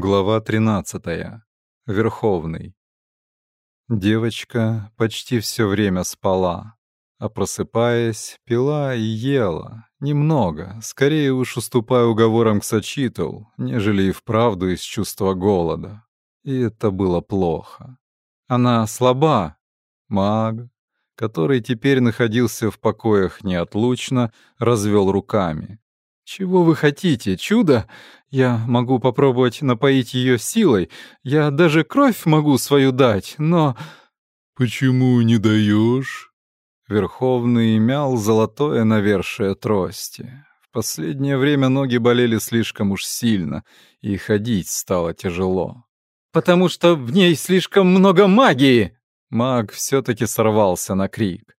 Глава 13. Верховный. Девочка почти все время спала, а просыпаясь, пила и ела. Немного, скорее уж уступая уговорам к Сочитл, нежели и вправду из чувства голода. И это было плохо. Она слаба. Маг, который теперь находился в покоях неотлучно, развел руками. «Чего вы хотите? Чудо? Я могу попробовать напоить ее силой. Я даже кровь могу свою дать, но...» «Почему не даешь?» Верховный мял золотое навершие трости. В последнее время ноги болели слишком уж сильно, и ходить стало тяжело. «Потому что в ней слишком много магии!» Маг все-таки сорвался на крик.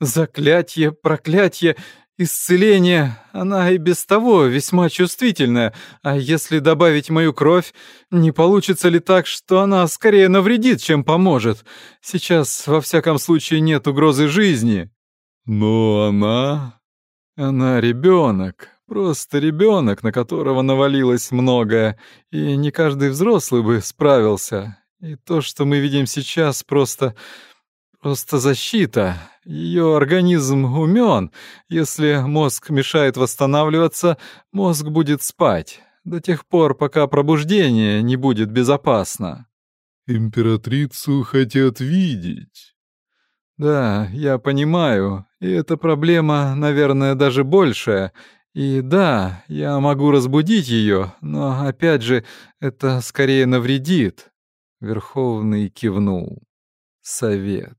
«Заклятие, проклятие! Исцеление, она и без того весьма чувствительная, а если добавить мою кровь, не получится ли так, что она скорее навредит, чем поможет? Сейчас, во всяком случае, нет угрозы жизни. Но она... Она ребенок, просто ребенок, на которого навалилось многое, и не каждый взрослый бы справился. И то, что мы видим сейчас, просто Просто защита. Ее организм умен. Если мозг мешает восстанавливаться, мозг будет спать. До тех пор, пока пробуждение не будет безопасно. Императрицу хотят видеть. Да, я понимаю. И эта проблема, наверное, даже большая. И да, я могу разбудить ее, но, опять же, это скорее навредит. Верховный кивнул. Совет.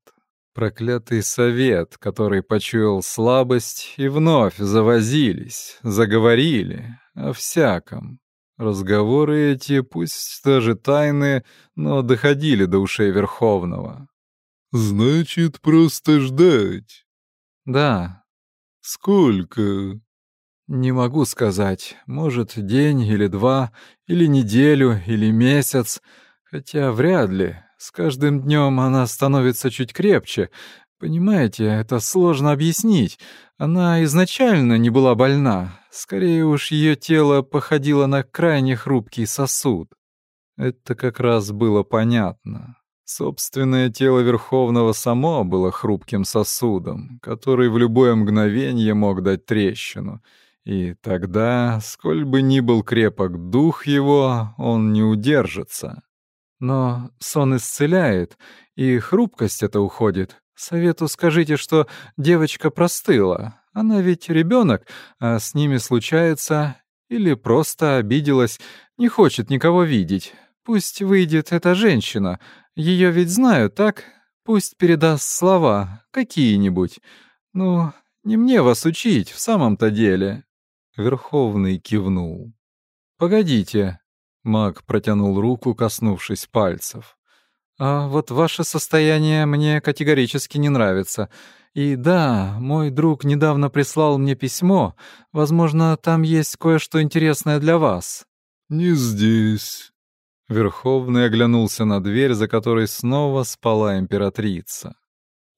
Проклятый совет, который почуял слабость, и вновь завозились, заговорили о всяком. Разговоры эти, пусть даже тайные, но доходили до ушей Верховного. «Значит, просто ждать?» «Да». «Сколько?» «Не могу сказать. Может, день или два, или неделю, или месяц. Хотя вряд ли. С каждым днем она становится чуть крепче. Понимаете, это сложно объяснить. Она изначально не была больна. Скорее уж ее тело походило на крайне хрупкий сосуд. Это как раз было понятно. Собственное тело Верховного само было хрупким сосудом, который в любое мгновение мог дать трещину. И тогда, сколь бы ни был крепок дух его, он не удержится. Но сон исцеляет, и хрупкость это уходит. Совету скажите, что девочка простыла. Она ведь ребенок, а с ними случается... Или просто обиделась, не хочет никого видеть. Пусть выйдет эта женщина. Ее ведь знают, так? Пусть передаст слова, какие-нибудь. Ну, не мне вас учить, в самом-то деле. Верховный кивнул. «Погодите», Маг протянул руку, коснувшись пальцев. «А вот ваше состояние мне категорически не нравится. И да, мой друг недавно прислал мне письмо. Возможно, там есть кое-что интересное для вас». «Не здесь». Верховный оглянулся на дверь, за которой снова спала императрица.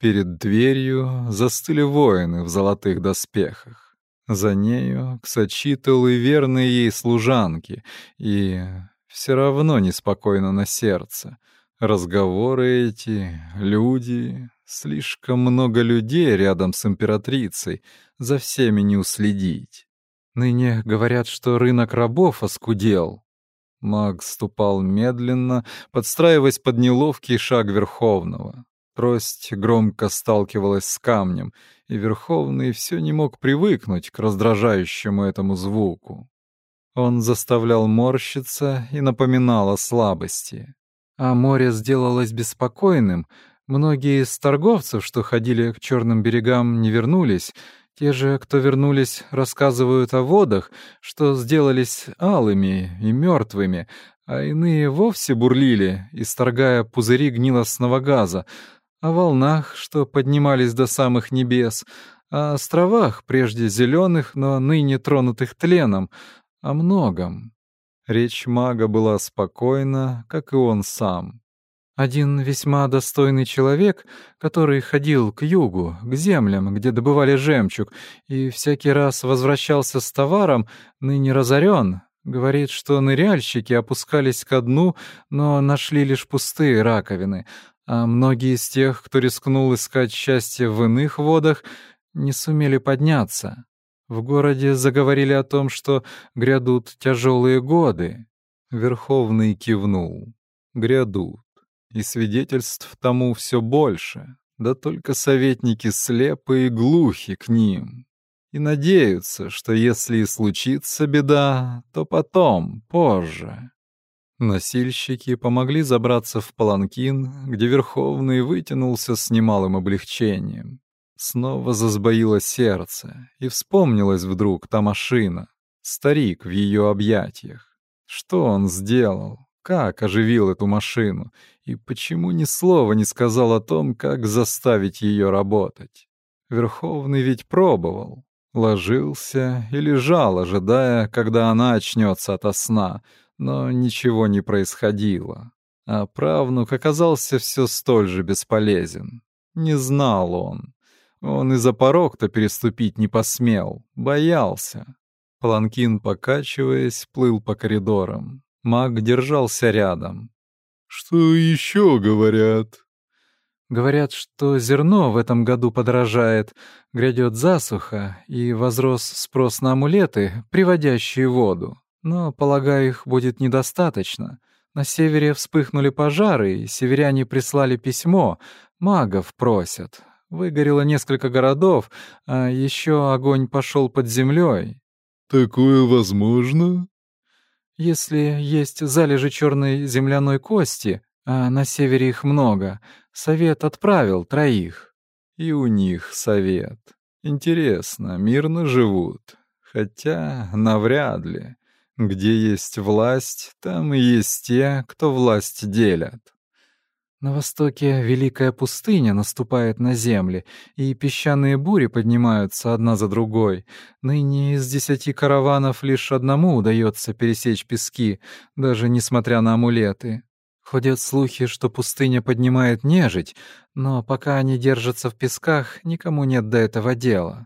Перед дверью застыли воины в золотых доспехах. За нею Ксачитл и верные ей служанки, и все равно неспокойно на сердце. Разговоры эти, люди, слишком много людей рядом с императрицей, за всеми не уследить. Ныне говорят, что рынок рабов оскудел. Маг ступал медленно, подстраиваясь под неловкий шаг Верховного. Трость громко сталкивалась с камнем, и Верховный все не мог привыкнуть к раздражающему этому звуку. Он заставлял морщиться и напоминал о слабости. А море сделалось беспокойным. Многие из торговцев, что ходили к черным берегам, не вернулись. Те же, кто вернулись, рассказывают о водах, что сделались алыми и мертвыми, а иные вовсе бурлили, исторгая пузыри гнилостного газа, о волнах, что поднимались до самых небес, о островах, прежде зеленых, но ныне тронутых тленом, о многом. Речь мага была спокойна, как и он сам. Один весьма достойный человек, который ходил к югу, к землям, где добывали жемчуг, и всякий раз возвращался с товаром, ныне разорен, Говорит, что ныряльщики опускались ко дну, но нашли лишь пустые раковины, а многие из тех, кто рискнул искать счастье в иных водах, не сумели подняться. В городе заговорили о том, что грядут тяжелые годы. Верховный кивнул. Грядут. И свидетельств тому все больше. Да только советники слепы и глухи к ним и надеются, что если и случится беда, то потом, позже. Носильщики помогли забраться в паланкин, где Верховный вытянулся с немалым облегчением. Снова засбоило сердце, и вспомнилась вдруг та машина, старик в ее объятиях. Что он сделал? Как оживил эту машину? И почему ни слова не сказал о том, как заставить ее работать? Верховный ведь пробовал, Ложился и лежал, ожидая, когда она очнется ото сна, но ничего не происходило. А правнук оказался все столь же бесполезен. Не знал он. Он и за порог-то переступить не посмел, боялся. Паланкин, покачиваясь, плыл по коридорам. Маг держался рядом. «Что еще говорят?» Говорят, что зерно в этом году подорожает, грядет засуха и возрос спрос на амулеты, приводящие воду. Но, полагаю, их будет недостаточно. На севере вспыхнули пожары, и северяне прислали письмо. Магов просят. Выгорело несколько городов, а еще огонь пошел под землей. Такое возможно? Если есть залежи черной земляной кости, а на севере их много — Совет отправил троих. И у них совет. Интересно, мирно живут. Хотя навряд ли. Где есть власть, там и есть те, кто власть делят. На востоке великая пустыня наступает на земли, и песчаные бури поднимаются одна за другой. Ныне из десяти караванов лишь одному удается пересечь пески, даже несмотря на амулеты. Ходят слухи, что пустыня поднимает нежить, но пока они держатся в песках, никому нет до этого дела.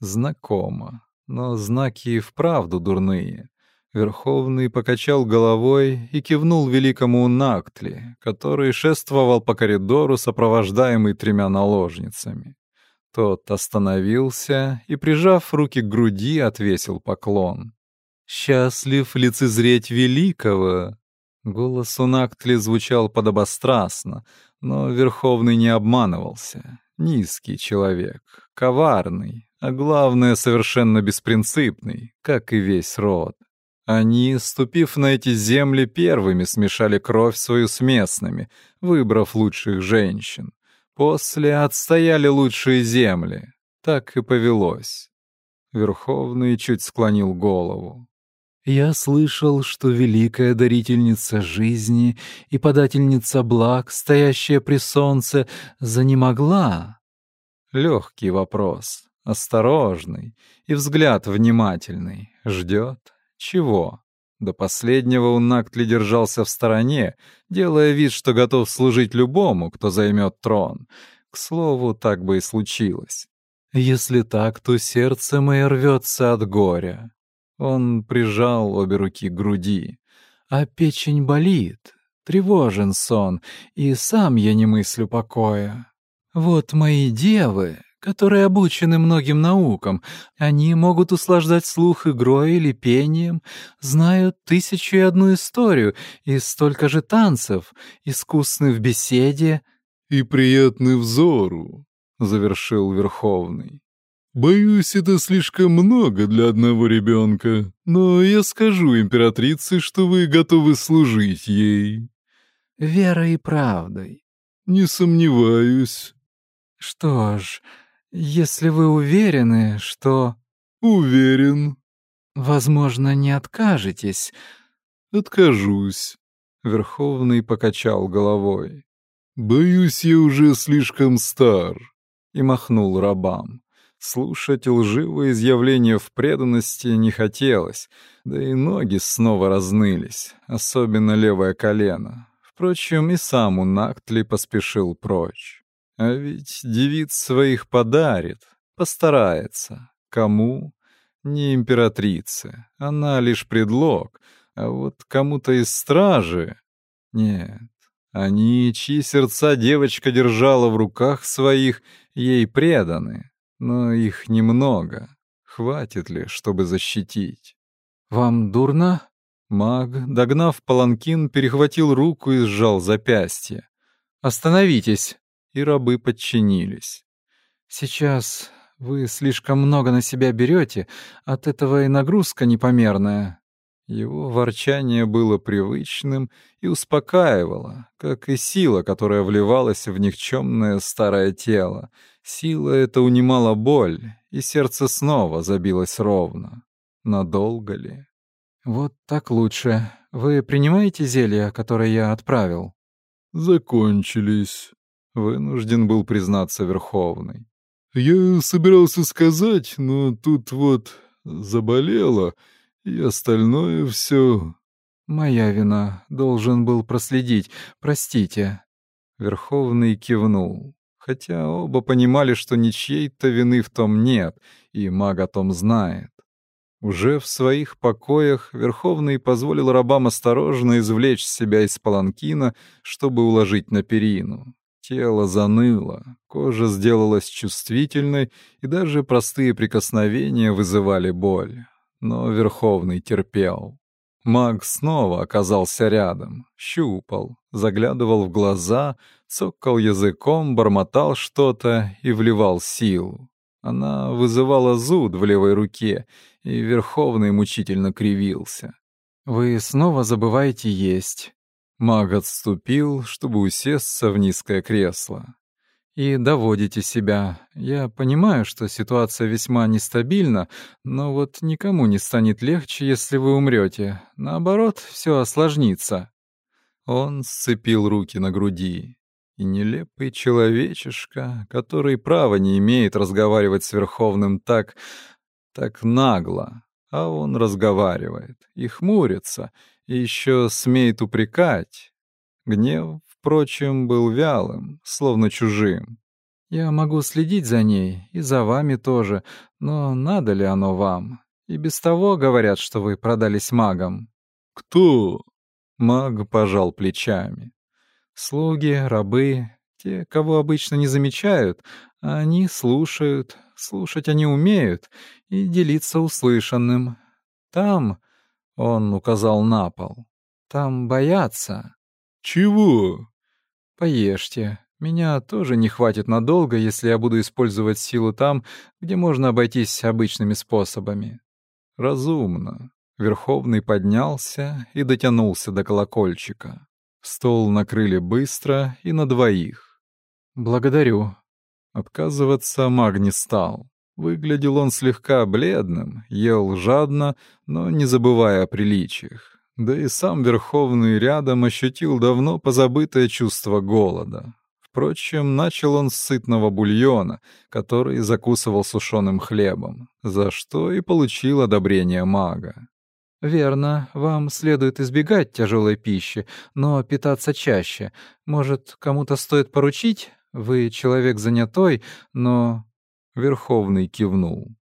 Знакомо, но знаки и вправду дурные. Верховный покачал головой и кивнул великому Нактли, который шествовал по коридору, сопровождаемый тремя наложницами. Тот остановился и, прижав руки к груди, отвесил поклон. «Счастлив лицезреть великого!» Голос у Нактли звучал подобострастно, но Верховный не обманывался. Низкий человек, коварный, а главное, совершенно беспринципный, как и весь род. Они, ступив на эти земли, первыми смешали кровь свою с местными, выбрав лучших женщин. После отстояли лучшие земли. Так и повелось. Верховный чуть склонил голову. Я слышал, что великая дарительница жизни и подательница благ, стоящая при солнце, занемогла. Легкий вопрос, осторожный и взгляд внимательный. Ждет? Чего? До последнего он Нактли держался в стороне, делая вид, что готов служить любому, кто займет трон. К слову, так бы и случилось. Если так, то сердце мое рвется от горя. Он прижал обе руки к груди. А печень болит, тревожен сон, и сам я не мыслю покоя. Вот мои девы, которые обучены многим наукам, они могут услаждать слух игрой или пением, знают тысячу и одну историю и столько же танцев, искусны в беседе. — И приятны взору, — завершил Верховный. Боюсь, это слишком много для одного ребенка, но я скажу императрице, что вы готовы служить ей. Верой и правдой. Не сомневаюсь. Что ж, если вы уверены, что... Уверен. Возможно, не откажетесь. Откажусь. Верховный покачал головой. Боюсь, я уже слишком стар. И махнул рабам. Слушать лживые изъявления в преданности не хотелось, да и ноги снова разнылись, особенно левое колено. Впрочем, и сам Унактли поспешил прочь. А ведь девиц своих подарит, постарается. Кому? Не императрице, она лишь предлог, а вот кому-то из стражи... Нет, они, чьи сердца девочка держала в руках своих, ей преданы, но их немного. Хватит ли, чтобы защитить? «Вам дурно?» Маг, догнав паланкин, перехватил руку и сжал запястье. «Остановитесь!» И рабы подчинились. «Сейчас вы слишком много на себя берете, от этого и нагрузка непомерная». Его ворчание было привычным и успокаивало, как и сила, которая вливалась в никчемное старое тело. Сила эта унимала боль, и сердце снова забилось ровно. Надолго ли? «Вот так лучше. Вы принимаете зелья, которые я отправил?» «Закончились», — вынужден был признаться Верховный. «Я собирался сказать, но тут вот заболела, и остальное все. «Моя вина. Должен был проследить. Простите». Верховный кивнул, хотя оба понимали, что ничьей-то вины в том нет, и маг о том знает. Уже в своих покоях Верховный позволил рабам осторожно извлечь себя из паланкина, чтобы уложить на перину. Тело заныло, кожа сделалась чувствительной, и даже простые прикосновения вызывали боль. Но Верховный терпел. Маг снова оказался рядом, щупал, заглядывал в глаза, цокал языком, бормотал что-то и вливал силу. Она вызывала зуд в левой руке, и Верховный мучительно кривился. «Вы снова забываете есть». Маг отступил, чтобы усесться в низкое кресло. «И доводите себя. Я понимаю, что ситуация весьма нестабильна, но вот никому не станет легче, если вы умрете. Наоборот, все осложнится». Он сцепил руки на груди и нелепый человечишка, который права не имеет разговаривать с Верховным так, так нагло, а он разговаривает и хмурится, и еще смеет упрекать. Гнев, впрочем, был вялым, словно чужим. «Я могу следить за ней, и за вами тоже, но надо ли оно вам? И без того говорят, что вы продались магам». «Кто?» Маг пожал плечами. Слуги, рабы, те, кого обычно не замечают, они слушают, слушать они умеют и делиться услышанным. Там, — он указал на пол, — там боятся. «Чего?» «Поешьте. Меня тоже не хватит надолго, если я буду использовать силу там, где можно обойтись обычными способами». «Разумно». Верховный поднялся и дотянулся до колокольчика. Стол накрыли быстро и на двоих. «Благодарю». Отказываться маг не стал. Выглядел он слегка бледным, ел жадно, но не забывая о приличиях. Да и сам Верховный рядом ощутил давно позабытое чувство голода. Впрочем, начал он с сытного бульона, который закусывал сушеным хлебом, за что и получил одобрение мага. «Верно, вам следует избегать тяжелой пищи, но питаться чаще. Может, кому-то стоит поручить? Вы человек занятой, но...» Верховный кивнул.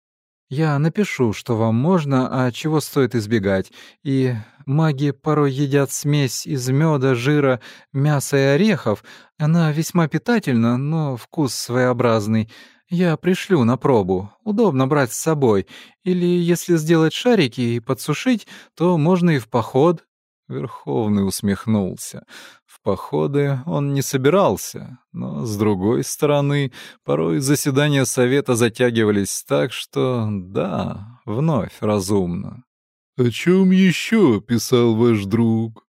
«Я напишу, что вам можно, а чего стоит избегать. И маги порой едят смесь из меда, жира, мяса и орехов. Она весьма питательна, но вкус своеобразный. Я пришлю на пробу. Удобно брать с собой. Или если сделать шарики и подсушить, то можно и в поход». Верховный усмехнулся. В походы он не собирался, но, с другой стороны, порой заседания совета затягивались так, что, да, вновь разумно. «О чем еще писал ваш друг?»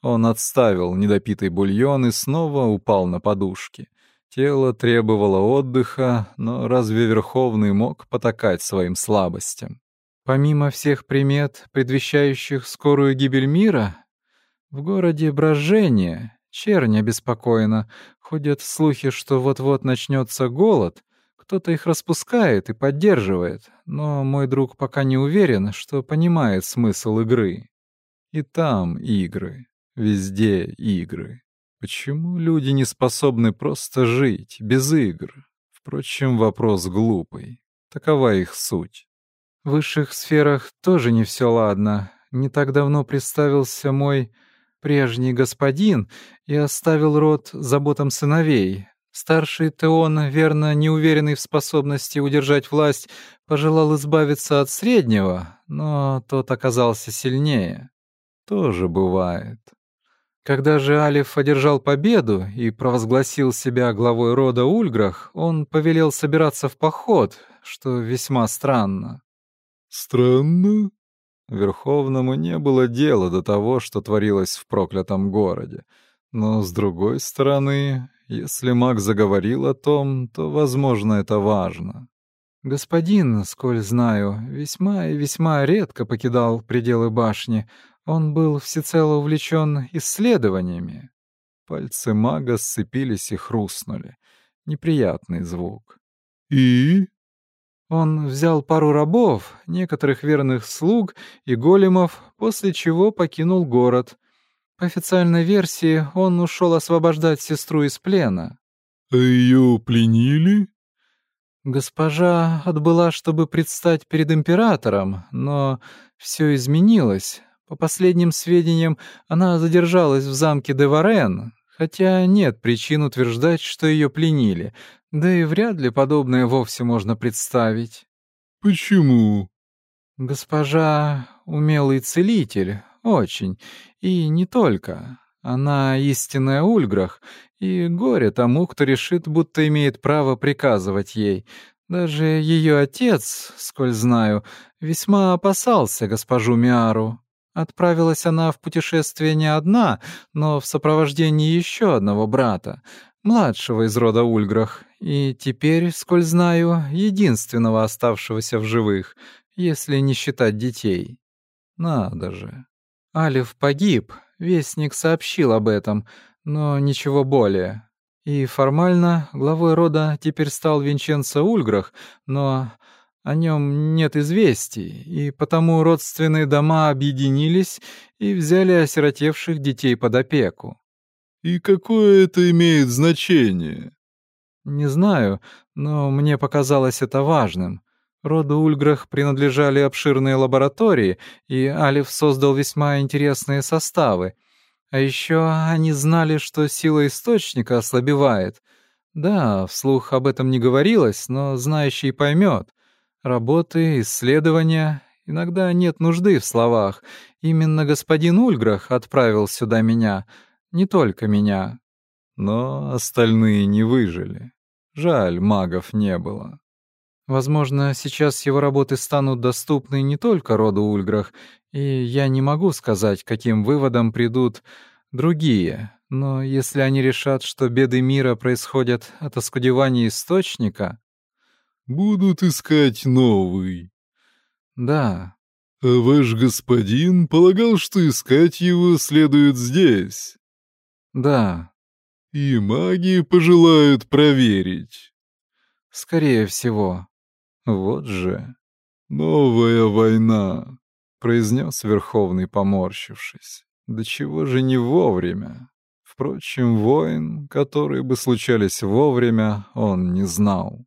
Он отставил недопитый бульон и снова упал на подушки. Тело требовало отдыха, но разве Верховный мог потакать своим слабостям? Помимо всех примет, предвещающих скорую гибель мира, в городе брожение, чернь обеспокоена, ходят слухи, что вот-вот начнется голод, кто-то их распускает и поддерживает, но мой друг пока не уверен, что понимает смысл игры. И там игры, везде игры. Почему люди не способны просто жить, без игр? Впрочем, вопрос глупый. Такова их суть. В высших сферах тоже не все ладно. Не так давно представился мой прежний господин и оставил род заботам сыновей. Старший Теон, верно, неуверенный в способности удержать власть, пожелал избавиться от среднего, но тот оказался сильнее. Тоже бывает. Когда же Алиф одержал победу и провозгласил себя главой рода Ульграх, он повелел собираться в поход, что весьма странно. «Странно?» Верховному не было дела до того, что творилось в проклятом городе. Но, с другой стороны, если маг заговорил о том, то, возможно, это важно. Господин, сколь знаю, весьма и весьма редко покидал пределы башни. Он был всецело увлечен исследованиями. Пальцы мага сцепились и хрустнули. Неприятный звук. «И?» Он взял пару рабов, некоторых верных слуг и големов, после чего покинул город. По официальной версии, он ушел освобождать сестру из плена. «А ее пленили?» Госпожа отбыла, чтобы предстать перед императором, но все изменилось. По последним сведениям, она задержалась в замке Деварен, хотя нет причин утверждать, что ее пленили, да и вряд ли подобное вовсе можно представить. Почему? Госпожа — умелый целитель, очень, и не только. Она истинная Ульграх, и горе тому, кто решит, будто имеет право приказывать ей. Даже ее отец, сколь знаю, весьма опасался госпожу Миару. Отправилась она в путешествие не одна, но в сопровождении еще одного брата младшего из рода Ульграх, и теперь, сколь знаю, единственного оставшегося в живых, если не считать детей. Надо же. Алиф погиб, вестник сообщил об этом, но ничего более. И формально главой рода теперь стал Винченцо Ульграх, но о нем нет известий, и потому родственные дома объединились и взяли осиротевших детей под опеку. И какое это имеет значение? Не знаю, но мне показалось это важным. Роду Ульграх принадлежали обширные лаборатории, и Алиф создал весьма интересные составы. А еще они знали, что сила источника ослабевает. Да, вслух об этом не говорилось, но знающий поймет. Работы, исследования, иногда нет нужды в словах. Именно господин Ульграх отправил сюда меня — не только меня. Но остальные не выжили. Жаль, магов не было. Возможно, сейчас его работы станут доступны не только роду Ульграх, и я не могу сказать, каким выводом придут другие. Но если они решат, что беды мира происходят от оскудевания источника... Будут искать новый. Да. А ваш господин полагал, что искать его следует здесь. Да. И маги пожелают проверить. Скорее всего. Вот же. Новая война, произнес Верховный, поморщившись. Да чего же не вовремя? Впрочем, войн, которые бы случались вовремя, он не знал.